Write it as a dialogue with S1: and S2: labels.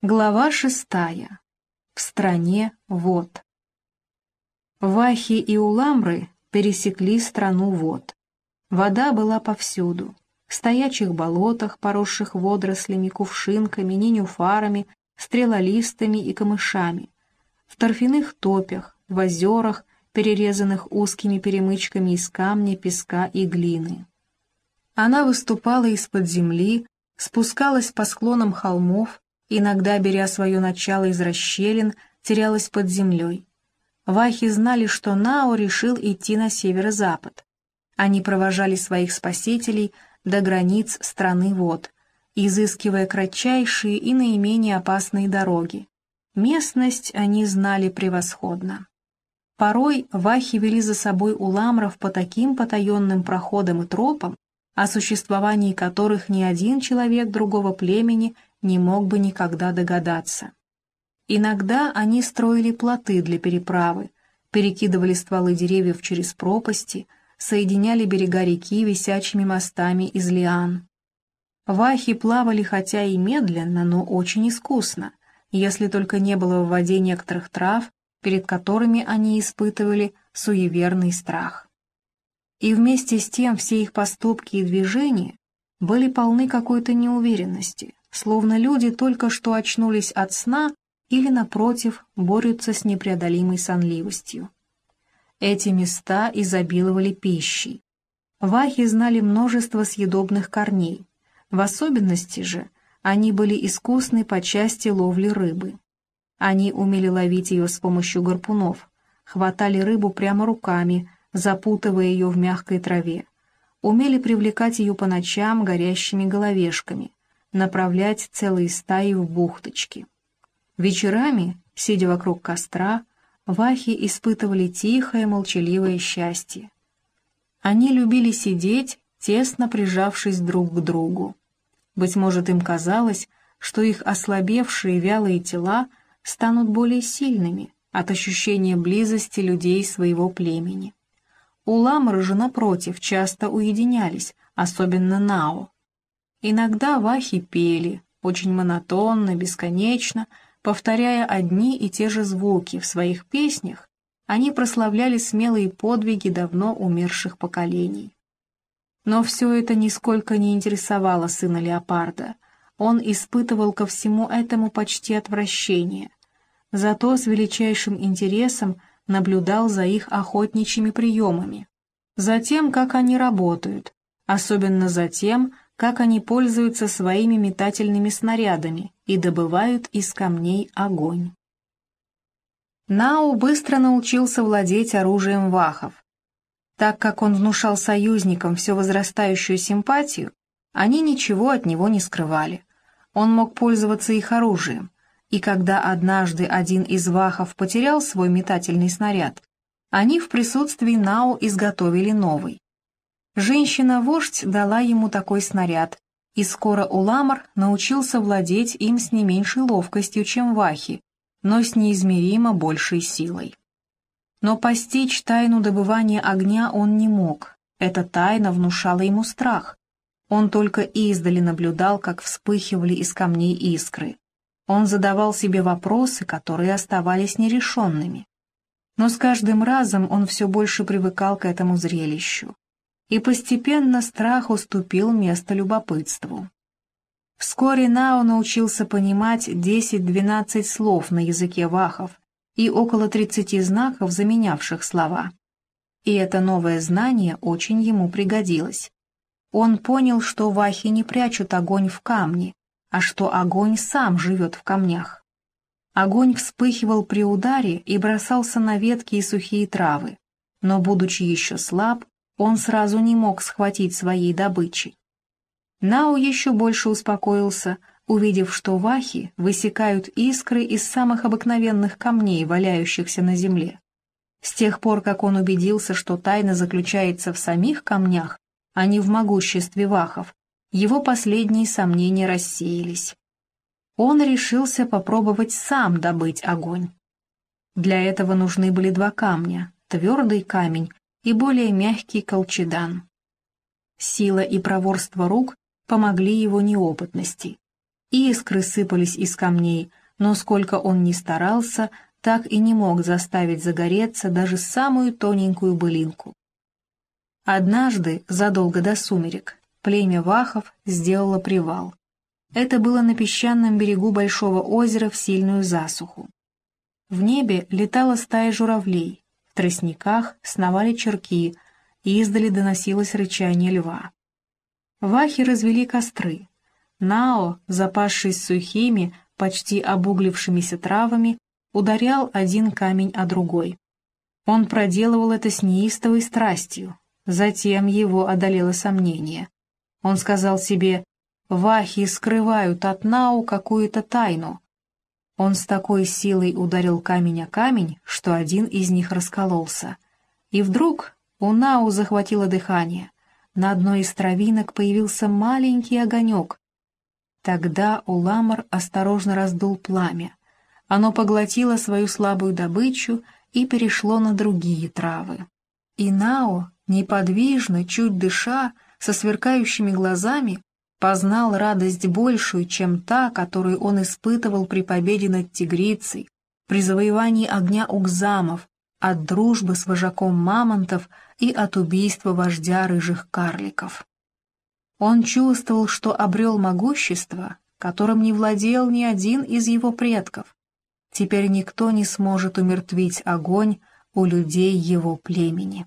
S1: Глава шестая. В стране вод. Вахи и Уламры пересекли страну вод. Вода была повсюду. В стоячих болотах, поросших водорослями, кувшинками, ненюфарами, стрелолистами и камышами. В торфяных топях, в озерах, перерезанных узкими перемычками из камня, песка и глины. Она выступала из-под земли, спускалась по склонам холмов, иногда, беря свое начало из расщелин, терялась под землей. Вахи знали, что Нао решил идти на северо-запад. Они провожали своих спасителей до границ страны вод, изыскивая кратчайшие и наименее опасные дороги. Местность они знали превосходно. Порой вахи вели за собой уламров по таким потаенным проходам и тропам, о существовании которых ни один человек другого племени не мог бы никогда догадаться. Иногда они строили плоты для переправы, перекидывали стволы деревьев через пропасти, соединяли берега реки висячими мостами из лиан. Вахи плавали хотя и медленно, но очень искусно, если только не было в воде некоторых трав, перед которыми они испытывали суеверный страх. И вместе с тем все их поступки и движения были полны какой-то неуверенности, словно люди только что очнулись от сна или, напротив, борются с непреодолимой сонливостью. Эти места изобиловали пищей. Вахи знали множество съедобных корней. В особенности же они были искусны по части ловли рыбы. Они умели ловить ее с помощью гарпунов, хватали рыбу прямо руками, запутывая ее в мягкой траве, умели привлекать ее по ночам горящими головешками, направлять целые стаи в бухточки. Вечерами, сидя вокруг костра, вахи испытывали тихое, молчаливое счастье. Они любили сидеть, тесно прижавшись друг к другу. Быть может, им казалось, что их ослабевшие вялые тела станут более сильными от ощущения близости людей своего племени. Уламры же, напротив, часто уединялись, особенно Нао. Иногда вахи пели, очень монотонно, бесконечно, повторяя одни и те же звуки в своих песнях, они прославляли смелые подвиги давно умерших поколений. Но все это нисколько не интересовало сына леопарда. Он испытывал ко всему этому почти отвращение. Зато с величайшим интересом наблюдал за их охотничьими приемами, за тем, как они работают, особенно за тем, как они пользуются своими метательными снарядами и добывают из камней огонь. Нау быстро научился владеть оружием вахов. Так как он внушал союзникам все возрастающую симпатию, они ничего от него не скрывали. Он мог пользоваться их оружием, и когда однажды один из вахов потерял свой метательный снаряд, они в присутствии Нау изготовили новый. Женщина-вождь дала ему такой снаряд, и скоро Уламар научился владеть им с не меньшей ловкостью, чем Вахи, но с неизмеримо большей силой. Но постичь тайну добывания огня он не мог, эта тайна внушала ему страх. Он только издали наблюдал, как вспыхивали из камней искры. Он задавал себе вопросы, которые оставались нерешенными. Но с каждым разом он все больше привыкал к этому зрелищу и постепенно страх уступил место любопытству. Вскоре Нао научился понимать 10-12 слов на языке вахов и около 30 знаков, заменявших слова. И это новое знание очень ему пригодилось. Он понял, что вахи не прячут огонь в камне, а что огонь сам живет в камнях. Огонь вспыхивал при ударе и бросался на ветки и сухие травы, но, будучи еще слаб, он сразу не мог схватить своей добычи. Нао еще больше успокоился, увидев, что вахи высекают искры из самых обыкновенных камней, валяющихся на земле. С тех пор, как он убедился, что тайна заключается в самих камнях, а не в могуществе вахов, его последние сомнения рассеялись. Он решился попробовать сам добыть огонь. Для этого нужны были два камня, твердый камень и более мягкий колчедан. Сила и проворство рук помогли его неопытности. искры сыпались из камней, но сколько он ни старался, так и не мог заставить загореться даже самую тоненькую былинку. Однажды, задолго до сумерек, племя Вахов сделало привал. Это было на песчаном берегу большого озера в сильную засуху. В небе летала стая журавлей, тростниках сновали черки, и издали доносилось рычание льва. Вахи развели костры. Нао, запасшись сухими, почти обуглившимися травами, ударял один камень о другой. Он проделывал это с неистовой страстью. Затем его одолело сомнение. Он сказал себе, «Вахи скрывают от Нау какую-то тайну». Он с такой силой ударил камень о камень, что один из них раскололся. И вдруг у Нау захватило дыхание. На одной из травинок появился маленький огонек. Тогда Уламар осторожно раздул пламя. Оно поглотило свою слабую добычу и перешло на другие травы. И Нао, неподвижно, чуть дыша, со сверкающими глазами, познал радость большую, чем та, которую он испытывал при победе над тигрицей, при завоевании огня угзамов, от дружбы с вожаком мамонтов и от убийства вождя рыжих карликов. Он чувствовал, что обрел могущество, которым не владел ни один из его предков, Теперь никто не сможет умертвить огонь у людей его племени.